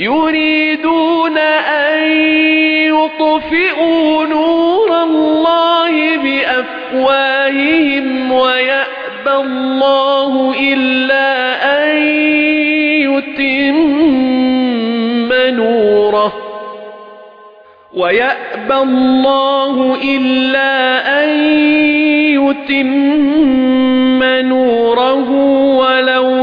يريدون أن يطفئوا نور الله بأفواههم ويأبى الله إلا أن يتم نوره ويأبى الله إلا أن يتم نوره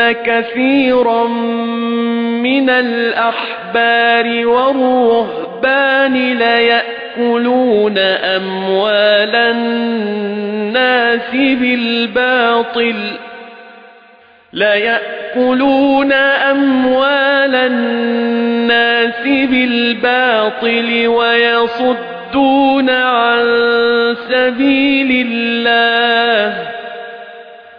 إن كثيرا من الأحبار والرهبان ليأكلون أموال الناس بالباطل لا يأكلون أموال الناس بالباطل ويصدون عن سبيل الله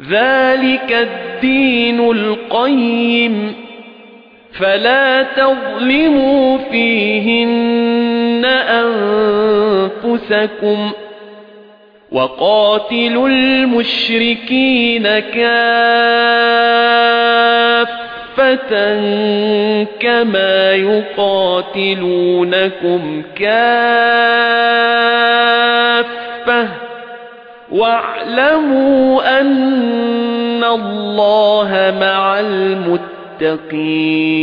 ذلك الدين القيم فلا تظلموا فيهن أنفسكم وقاتلوا المشركين كافة كما يقاتلونكم كافة واعلموا أن الله مع المتقين